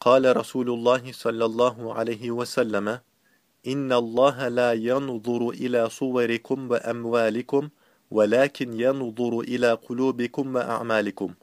قال رسول الله صلى الله عليه وسلم إن الله لا ينظر إلى صوركم وأموالكم ولكن ينظر إلى قلوبكم وأعمالكم.